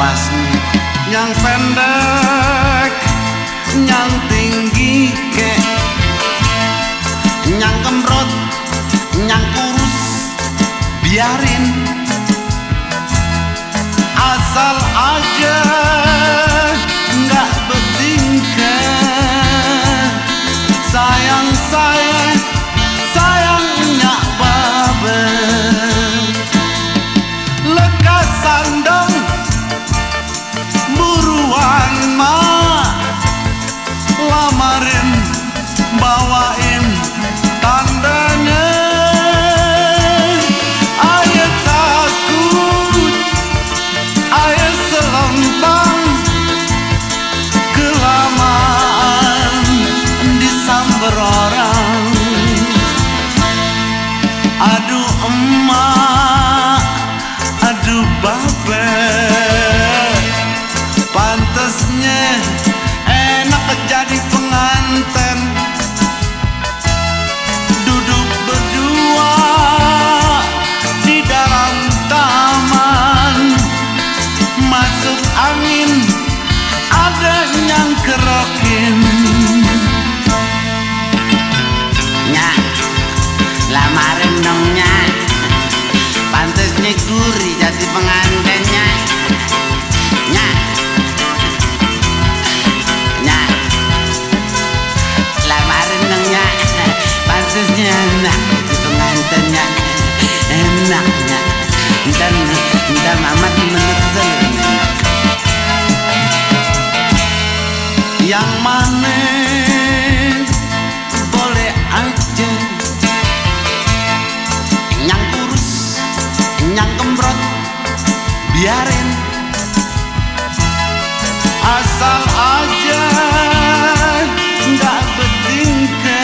pasti Yang pendek Yang tinggi ke Yang kemrot Yang kurus Biarin biarin. Asal aja nggak bertingkah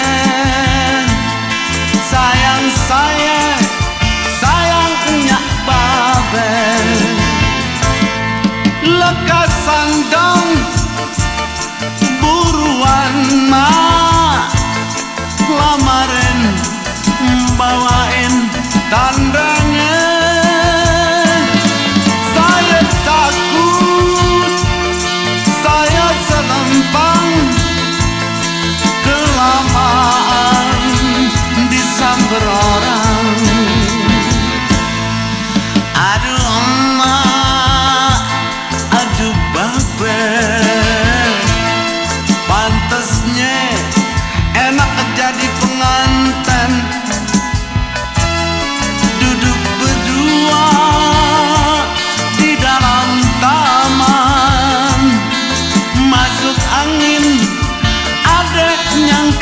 sayang saya sayangnya babel. Lekas dong buruan ma lamarin bawain tanda.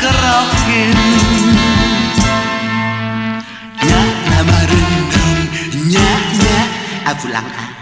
gerakin Nyak nama rundung Nyak nyak Pulang